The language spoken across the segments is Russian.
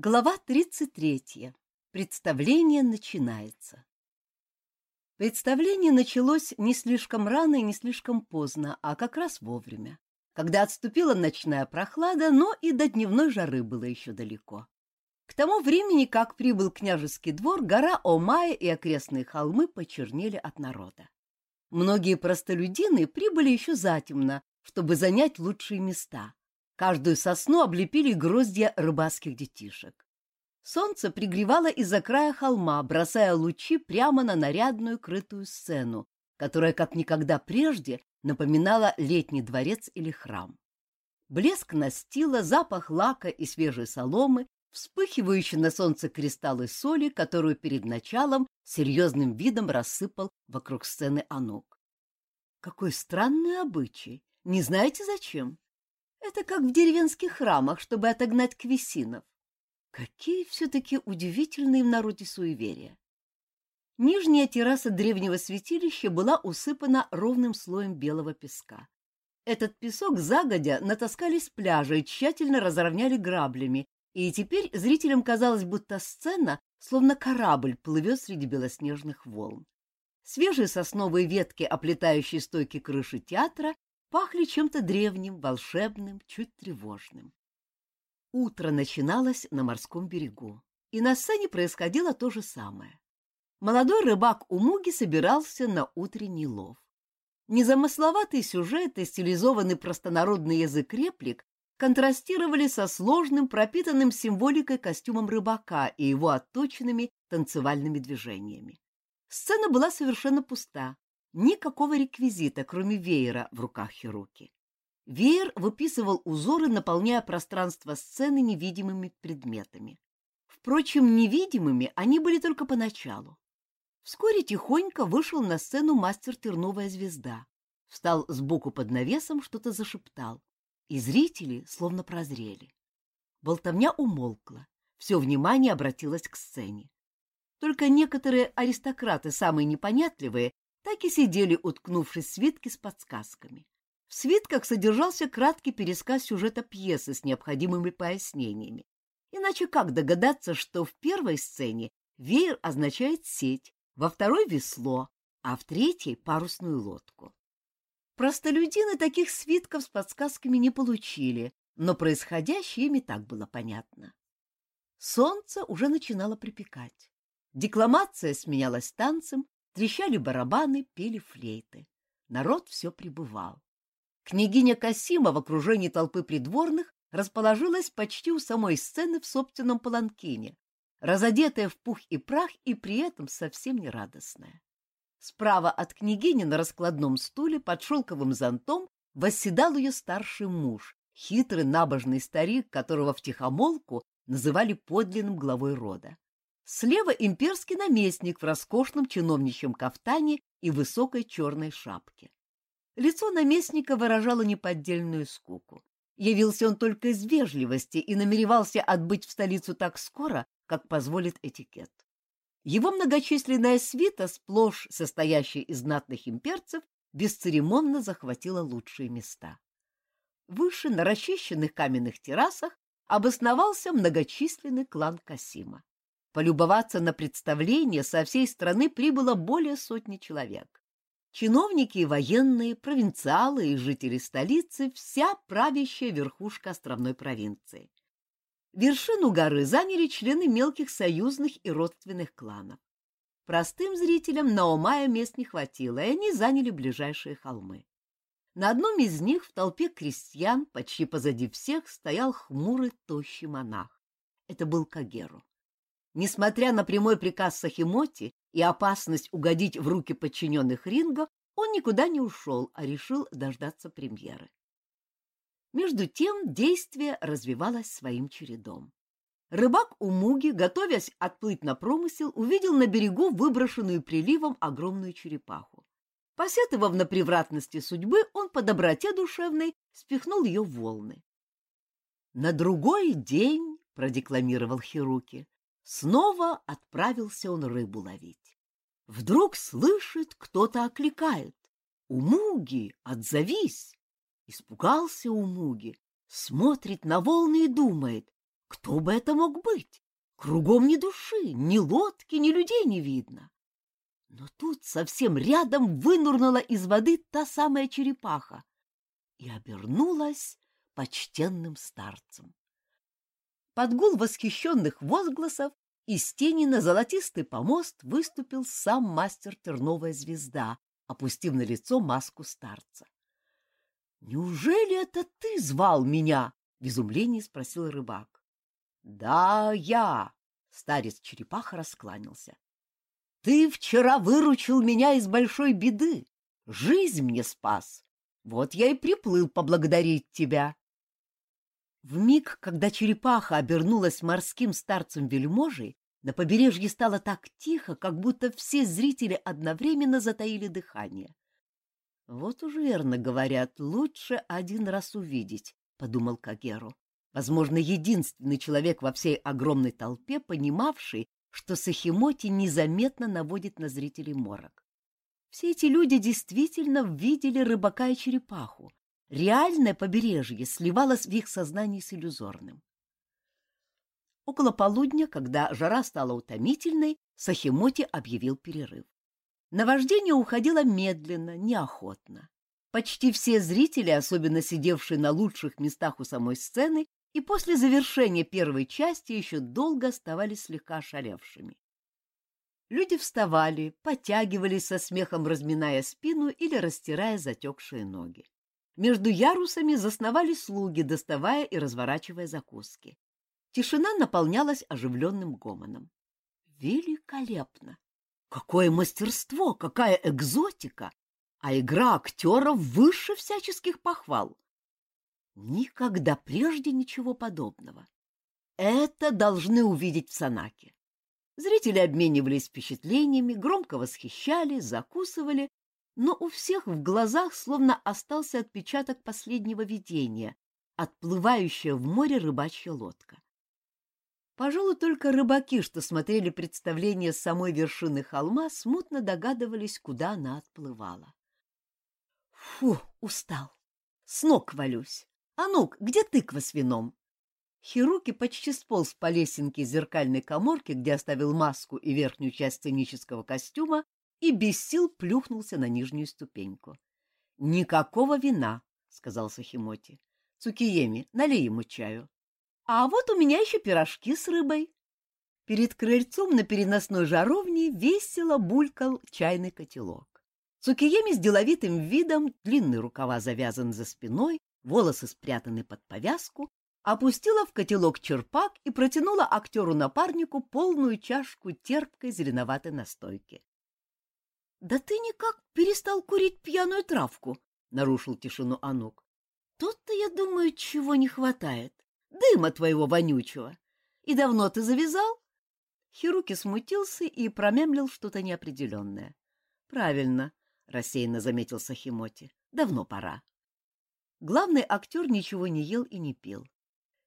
Глава 33. Представление начинается. Представление началось не слишком рано и не слишком поздно, а как раз вовремя, когда отступила ночная прохлада, но и до дневной жары было еще далеко. К тому времени, как прибыл княжеский двор, гора Омая и окрестные холмы почернели от народа. Многие простолюдины прибыли еще затемно, чтобы занять лучшие места — Каждую сосну облепили гроздья рыбацких детишек. Солнце пригревало из-за края холма, бросая лучи прямо на нарядную крытую сцену, которая как никогда прежде напоминала летний дворец или храм. Блеск настила, запах лака и свежей соломы, вспыхивающие на солнце кристаллы соли, которую перед началом серьезным видом рассыпал вокруг сцены Анук. Какой странный обычай! Не знаете зачем? Это как в деревенских храмах, чтобы отогнать квесинов. Какие все-таки удивительные в народе суеверия. Нижняя терраса древнего святилища была усыпана ровным слоем белого песка. Этот песок загодя натаскали с пляжа и тщательно разровняли граблями, и теперь зрителям казалось, будто сцена, словно корабль, плывет среди белоснежных волн. Свежие сосновые ветки, оплетающие стойки крыши театра, пахли чем-то древним, волшебным, чуть тревожным. Утро начиналось на морском берегу, и на сцене происходило то же самое. Молодой рыбак Умуги собирался на утренний лов. Незамысловатый сюжет и стилизованный простонародный язык реплик контрастировали со сложным, пропитанным символикой костюмом рыбака и его отточенными танцевальными движениями. Сцена была совершенно пуста, Никакого реквизита, кроме веера в руках Хируки. Веер выписывал узоры, наполняя пространство сцены невидимыми предметами. Впрочем, невидимыми они были только поначалу. Вскоре тихонько вышел на сцену мастер Терновая звезда. Встал сбоку под навесом, что-то зашептал. И зрители словно прозрели. Болтовня умолкла. Все внимание обратилось к сцене. Только некоторые аристократы, самые непонятливые, так и сидели, уткнувшись в свитки с подсказками. В свитках содержался краткий пересказ сюжета пьесы с необходимыми пояснениями. Иначе как догадаться, что в первой сцене веер означает сеть, во второй — весло, а в третьей — парусную лодку? Простолюдины таких свитков с подсказками не получили, но происходящее ими так было понятно. Солнце уже начинало припекать. Декламация сменялась танцем, Трещали барабаны, пели флейты. Народ все прибывал. Княгиня Касима в окружении толпы придворных расположилась почти у самой сцены в собственном паланкине, разодетая в пух и прах и при этом совсем не радостная. Справа от княгини на раскладном стуле под шелковым зонтом восседал ее старший муж, хитрый набожный старик, которого втихомолку называли подлинным главой рода. Слева имперский наместник в роскошном чиновничьем кафтане и высокой черной шапке. Лицо наместника выражало неподдельную скуку. Явился он только из вежливости и намеревался отбыть в столицу так скоро, как позволит этикет. Его многочисленная свита, сплошь состоящая из знатных имперцев, бесцеремонно захватила лучшие места. Выше, на расчищенных каменных террасах, обосновался многочисленный клан Касима. Полюбоваться на представление со всей страны прибыло более сотни человек. Чиновники и военные, провинциалы и жители столицы — вся правящая верхушка островной провинции. Вершину горы заняли члены мелких союзных и родственных кланов. Простым зрителям на Омая мест не хватило, и они заняли ближайшие холмы. На одном из них в толпе крестьян, почти позади всех, стоял хмурый тощий монах. Это был Кагеру. Несмотря на прямой приказ Сахимоти и опасность угодить в руки подчиненных Ринго, он никуда не ушел, а решил дождаться премьеры. Между тем действие развивалось своим чередом. Рыбак Умуги, готовясь отплыть на промысел, увидел на берегу выброшенную приливом огромную черепаху. Посетовав на превратности судьбы, он по доброте душевной спихнул ее в волны. «На другой день», — продекламировал Хируки, Снова отправился он рыбу ловить. Вдруг слышит, кто-то окликает. «Умуги, отзовись!» Испугался Умуги, смотрит на волны и думает, Кто бы это мог быть? Кругом ни души, ни лодки, ни людей не видно. Но тут совсем рядом вынурнула из воды та самая черепаха и обернулась почтенным старцем. Под гул восхищенных возгласов из тени на золотистый помост выступил сам мастер Терновая звезда, опустив на лицо маску старца. — Неужели это ты звал меня? — в изумлении спросил рыбак. — Да, я, — старец-черепаха раскланялся. — Ты вчера выручил меня из большой беды, жизнь мне спас. Вот я и приплыл поблагодарить тебя. В миг, когда черепаха обернулась морским старцем-вельможей, на побережье стало так тихо, как будто все зрители одновременно затаили дыхание. Вот уж верно говорят, лучше один раз увидеть, подумал Кагеру. Возможно, единственный человек во всей огромной толпе, понимавший, что Сахимоти незаметно наводит на зрителей морок. Все эти люди действительно видели рыбака и черепаху. Реальное побережье сливалось в их сознании с иллюзорным. Около полудня, когда жара стала утомительной, Сахимоти объявил перерыв. Наваждение уходило медленно, неохотно. Почти все зрители, особенно сидевшие на лучших местах у самой сцены, и после завершения первой части еще долго оставались слегка ошалевшими. Люди вставали, потягивались со смехом, разминая спину или растирая затекшие ноги. Между ярусами засновали слуги, доставая и разворачивая закуски. Тишина наполнялась оживленным гомоном. Великолепно! Какое мастерство, какая экзотика! А игра актеров выше всяческих похвал. Никогда прежде ничего подобного. Это должны увидеть в Санаке. Зрители обменивались впечатлениями, громко восхищались, закусывали, но у всех в глазах словно остался отпечаток последнего видения, отплывающая в море рыбачья лодка. Пожалуй, только рыбаки, что смотрели представление с самой вершины холма, смутно догадывались, куда она отплывала. Фу, устал. С ног валюсь. А ну где тыква с вином? Хируки почти сполз по лесенке зеркальной коморки, где оставил маску и верхнюю часть сценического костюма, и без сил плюхнулся на нижнюю ступеньку. — Никакого вина, — сказал Сахимоти. — Цукиеми, налей ему чаю. А вот у меня еще пирожки с рыбой. Перед крыльцом на переносной жаровне весело булькал чайный котелок. Цукиеми с деловитым видом, длинные рукава завязаны за спиной, волосы спрятаны под повязку, опустила в котелок черпак и протянула актеру-напарнику полную чашку терпкой зеленоватой настойки. — Да ты никак перестал курить пьяную травку, — нарушил тишину Анук. — Тут-то, я думаю, чего не хватает дыма твоего вонючего. И давно ты завязал? Хируки смутился и промямлил что-то неопределенное. — Правильно, — рассеянно заметил Сахимоти. — Давно пора. Главный актер ничего не ел и не пил.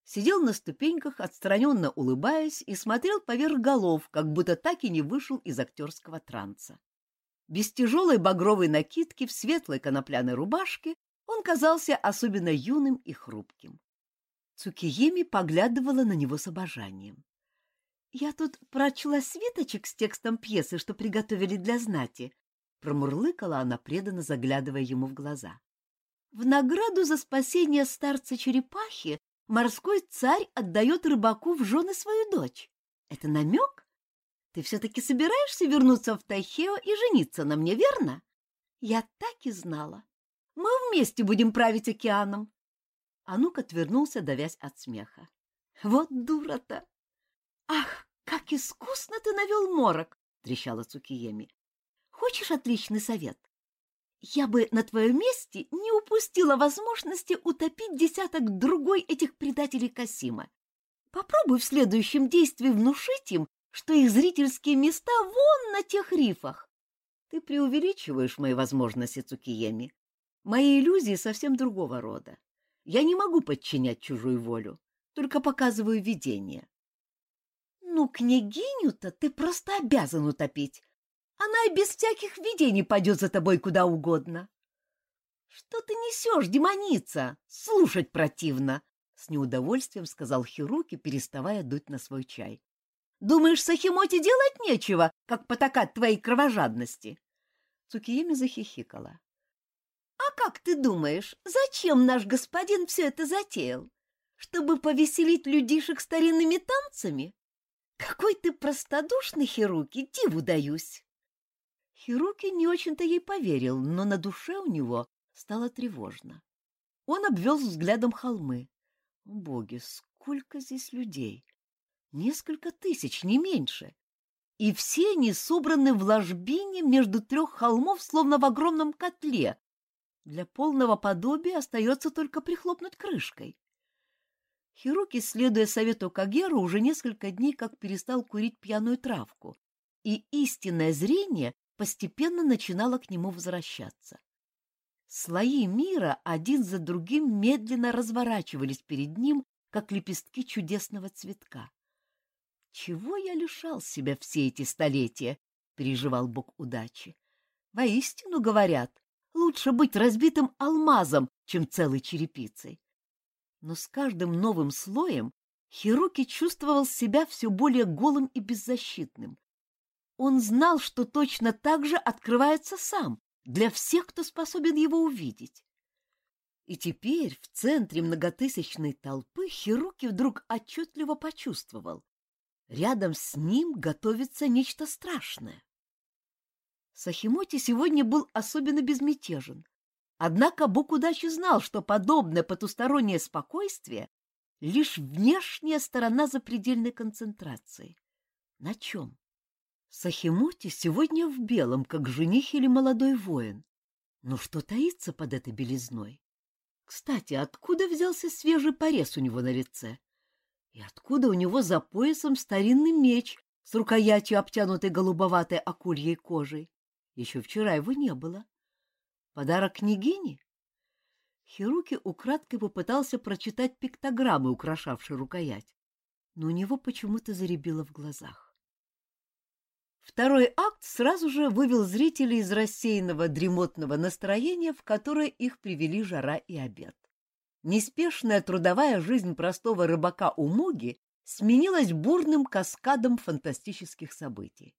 Сидел на ступеньках, отстраненно улыбаясь, и смотрел поверх голов, как будто так и не вышел из актерского транса. Без тяжелой багровой накидки в светлой конопляной рубашке он казался особенно юным и хрупким. Цукиеми поглядывала на него с обожанием. — Я тут прочла свиточек с текстом пьесы, что приготовили для знати, — промурлыкала она, преданно заглядывая ему в глаза. — В награду за спасение старца-черепахи морской царь отдает рыбаку в жены свою дочь. Это намек? Ты все-таки собираешься вернуться в Тайхео и жениться на мне, верно? Я так и знала. Мы вместе будем править океаном. Анук отвернулся, давясь от смеха. — Вот дура-то! — Ах, как искусно ты навел морок! — трещала Цукиеми. — Хочешь отличный совет? Я бы на твоем месте не упустила возможности утопить десяток другой этих предателей Касима. Попробуй в следующем действии внушить им, что их зрительские места вон на тех рифах. Ты преувеличиваешь мои возможности, Цукиеми. Мои иллюзии совсем другого рода. Я не могу подчинять чужую волю, только показываю видение. Ну, княгиню-то ты просто обязан утопить. Она и без всяких видений пойдет за тобой куда угодно. Что ты несешь, демоница? Слушать противно. с неудовольствием сказал Хируки, переставая дуть на свой чай. Думаешь, Сахимоте делать нечего, как потакать твоей кровожадности? Цукиеми захихикала. А как ты думаешь, зачем наш господин все это затеял? Чтобы повеселить людишек старинными танцами? Какой ты простодушный, Хируки, диву даюсь. Хируки не очень-то ей поверил, но на душе у него стало тревожно. Он обвел взглядом холмы. Боги, сколько здесь людей! Несколько тысяч, не меньше. И все они собраны в ложбине между трех холмов, словно в огромном котле. Для полного подобия остается только прихлопнуть крышкой. Хируки, следуя совету Кагеру, уже несколько дней как перестал курить пьяную травку, и истинное зрение постепенно начинало к нему возвращаться. Слои мира один за другим медленно разворачивались перед ним, как лепестки чудесного цветка. Чего я лишал себя все эти столетия? переживал Бог удачи. Воистину говорят, лучше быть разбитым алмазом, чем целой черепицей. Но с каждым новым слоем Хируки чувствовал себя все более голым и беззащитным. Он знал, что точно так же открывается сам, для всех, кто способен его увидеть. И теперь в центре многотысячной толпы Хируки вдруг отчетливо почувствовал. Рядом с ним готовится нечто страшное. Сахимоти сегодня был особенно безмятежен. Однако Бог удачи знал, что подобное потустороннее спокойствие — лишь внешняя сторона запредельной концентрации. На чем? Сахимоти сегодня в белом, как жених или молодой воин. Но что таится под этой белизной? Кстати, откуда взялся свежий порез у него на лице? И откуда у него за поясом старинный меч с рукоятью, обтянутой голубоватой акульей кожей? Еще вчера его не было. Подарок княгине? Хируки украдкой попытался прочитать пиктограммы, украшавшие рукоять, но у него почему-то заребило в глазах. Второй акт сразу же вывел зрителей из рассеянного дремотного настроения, в которое их привели жара и обед. Неспешная трудовая жизнь простого рыбака у Муги сменилась бурным каскадом фантастических событий.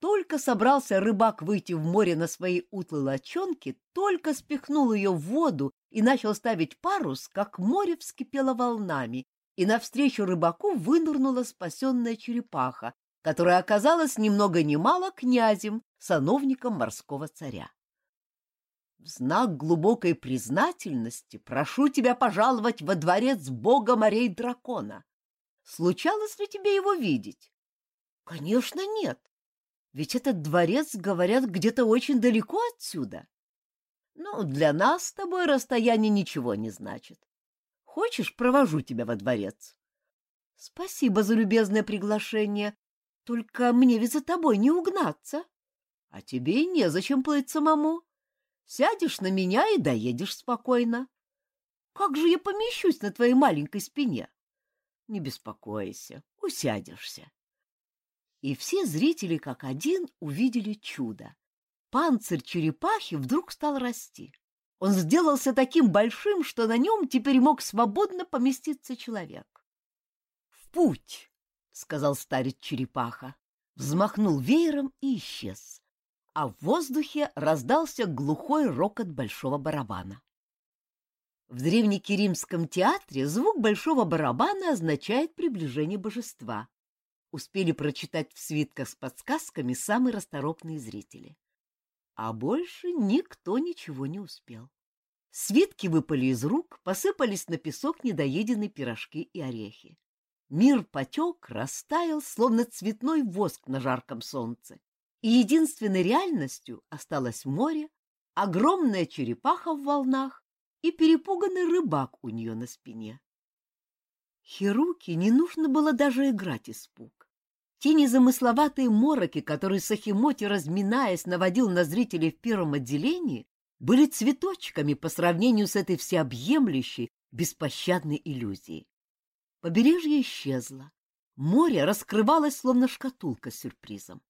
Только собрался рыбак выйти в море на своей утлой лочонке, только спихнул ее в воду и начал ставить парус, как море вскипело волнами, и навстречу рыбаку вынырнула спасенная черепаха, которая оказалась ни много ни мало князем, сановником морского царя. В знак глубокой признательности прошу тебя пожаловать во дворец бога морей дракона. Случалось ли тебе его видеть? Конечно, нет. Ведь этот дворец, говорят, где-то очень далеко отсюда. Ну, для нас с тобой расстояние ничего не значит. Хочешь, провожу тебя во дворец? Спасибо за любезное приглашение. Только мне ведь за тобой не угнаться. А тебе и незачем плыть самому. Сядешь на меня и доедешь спокойно. Как же я помещусь на твоей маленькой спине? Не беспокойся, усядешься. И все зрители как один увидели чудо. Панцирь черепахи вдруг стал расти. Он сделался таким большим, что на нем теперь мог свободно поместиться человек. — В путь! — сказал старец черепаха, взмахнул веером и исчез а в воздухе раздался глухой рокот большого барабана. В древнекиримском театре звук большого барабана означает приближение божества. Успели прочитать в свитках с подсказками самые расторопные зрители. А больше никто ничего не успел. Свитки выпали из рук, посыпались на песок недоеденные пирожки и орехи. Мир потек, растаял, словно цветной воск на жарком солнце и единственной реальностью осталось море, огромная черепаха в волнах и перепуганный рыбак у нее на спине. Хируке не нужно было даже играть испуг. Те незамысловатые мороки, которые Сахимоти, разминаясь, наводил на зрителей в первом отделении, были цветочками по сравнению с этой всеобъемлющей, беспощадной иллюзией. Побережье исчезло. Море раскрывалось, словно шкатулка с сюрпризом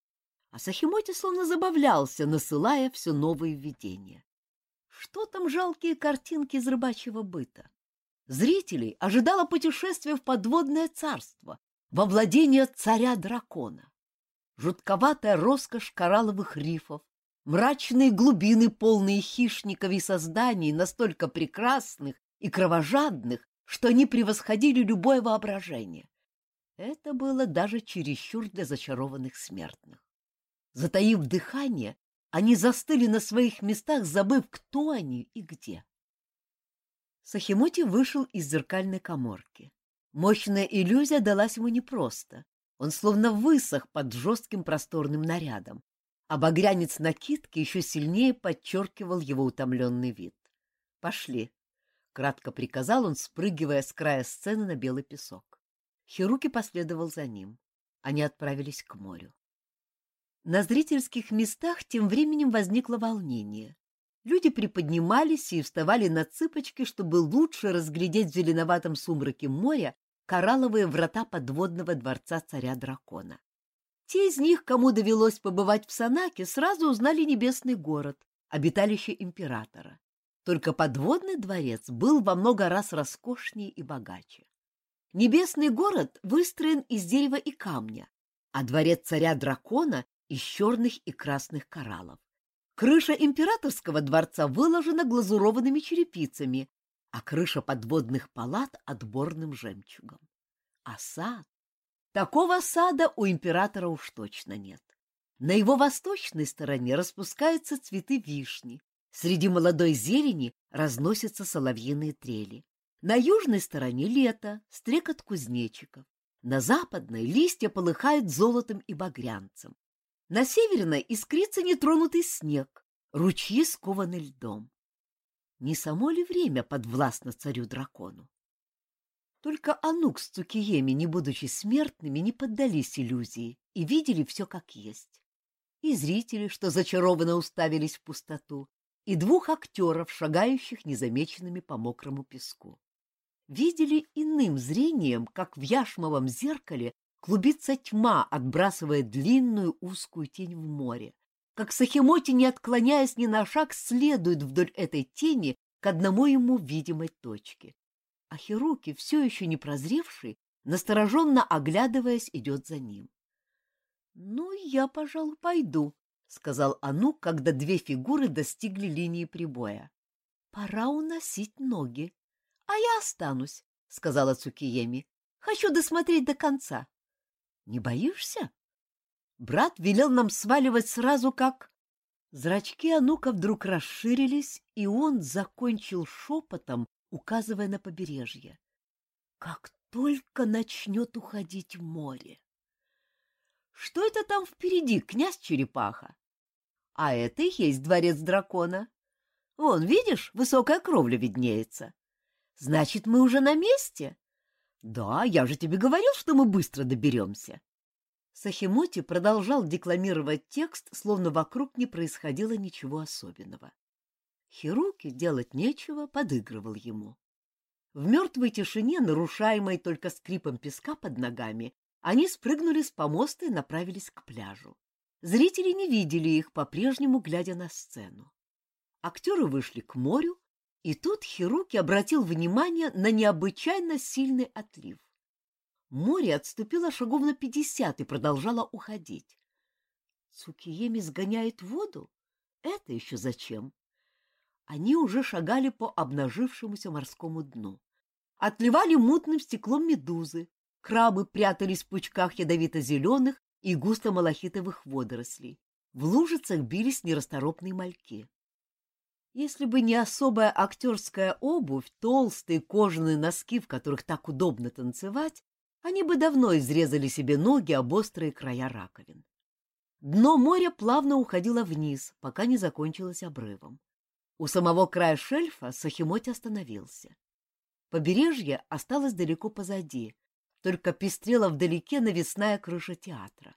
а Сахимоти словно забавлялся, насылая все новые видения. Что там жалкие картинки из рыбачьего быта? Зрителей ожидало путешествие в подводное царство, во владение царя-дракона. Жутковатая роскошь коралловых рифов, мрачные глубины, полные хищников и созданий, настолько прекрасных и кровожадных, что они превосходили любое воображение. Это было даже чересчур для зачарованных смертных. Затаив дыхание, они застыли на своих местах, забыв, кто они и где. Сахимоти вышел из зеркальной коморки. Мощная иллюзия далась ему непросто. Он словно высох под жестким просторным нарядом, а багрянец накидки еще сильнее подчеркивал его утомленный вид. «Пошли», — кратко приказал он, спрыгивая с края сцены на белый песок. Хируки последовал за ним. Они отправились к морю. На зрительских местах тем временем возникло волнение. Люди приподнимались и вставали на цыпочки, чтобы лучше разглядеть в зеленоватом сумраке моря коралловые врата подводного дворца царя-дракона. Те из них, кому довелось побывать в Санаке, сразу узнали небесный город, обиталище императора. Только подводный дворец был во много раз роскошнее и богаче. Небесный город выстроен из дерева и камня, а дворец царя-дракона — из черных и красных кораллов. Крыша императорского дворца выложена глазурованными черепицами, а крыша подводных палат — отборным жемчугом. А сад? Такого сада у императора уж точно нет. На его восточной стороне распускаются цветы вишни, среди молодой зелени разносятся соловьиные трели. На южной стороне лето, стрекот кузнечиков. На западной листья полыхают золотом и багрянцем. На северной искрится нетронутый снег, ручьи скованы льдом. Не само ли время подвластно царю-дракону? Только Анук с Цукиеми, не будучи смертными, не поддались иллюзии и видели все как есть. И зрители, что зачарованно уставились в пустоту, и двух актеров, шагающих незамеченными по мокрому песку. Видели иным зрением, как в яшмовом зеркале клубится тьма, отбрасывая длинную узкую тень в море, как Сахимоти, не отклоняясь ни на шаг, следует вдоль этой тени к одному ему видимой точке. А Хируки, все еще не прозревший, настороженно оглядываясь, идет за ним. — Ну, я, пожалуй, пойду, — сказал Анук, когда две фигуры достигли линии прибоя. — Пора уносить ноги. — А я останусь, — сказала Цукиеми. — Хочу досмотреть до конца. Не боишься? Брат велел нам сваливать сразу как... Зрачки Анука вдруг расширились, и он закончил шепотом, указывая на побережье. Как только начнет уходить в море. Что это там впереди, князь Черепаха? А это и есть дворец дракона. Вон, видишь, высокая кровля виднеется. Значит, мы уже на месте? Да, я же тебе говорил, что мы быстро доберемся. Сахимоти продолжал декламировать текст, словно вокруг не происходило ничего особенного. Хируки делать нечего, подыгрывал ему. В мертвой тишине, нарушаемой только скрипом песка под ногами, они спрыгнули с помоста и направились к пляжу. Зрители не видели их, по-прежнему глядя на сцену. Актеры вышли к морю, и тут Хируки обратил внимание на необычайно сильный отлив. Море отступило шагов на пятьдесят и продолжало уходить. Цукиеми сгоняет воду? Это еще зачем? Они уже шагали по обнажившемуся морскому дну. Отливали мутным стеклом медузы, крабы прятались в пучках ядовито-зеленых и густо-малахитовых водорослей. В лужицах бились нерасторопные мальки. Если бы не особая актерская обувь, толстые кожаные носки, в которых так удобно танцевать, они бы давно изрезали себе ноги об острые края раковин. Дно моря плавно уходило вниз, пока не закончилось обрывом. У самого края шельфа Сахимоти остановился. Побережье осталось далеко позади, только пестрела вдалеке навесная крыша театра.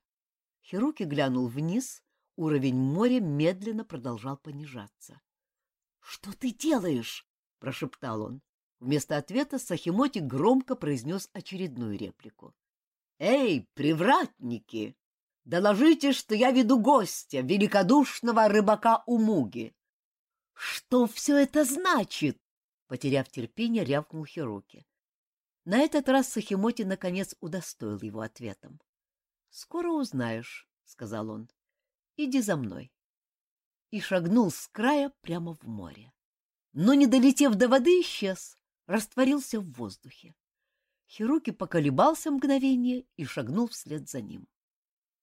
Хируки глянул вниз, уровень моря медленно продолжал понижаться. «Что ты делаешь?» — прошептал он. Вместо ответа Сахимоти громко произнес очередную реплику. «Эй, привратники! Доложите, что я веду гостя, великодушного рыбака Умуги!» «Что все это значит?» Потеряв терпение, рявкнул Хироки. На этот раз Сахимоти наконец удостоил его ответом. — Скоро узнаешь, — сказал он. — Иди за мной. И шагнул с края прямо в море. Но, не долетев до воды, исчез, растворился в воздухе. Хируки поколебался мгновение и шагнул вслед за ним.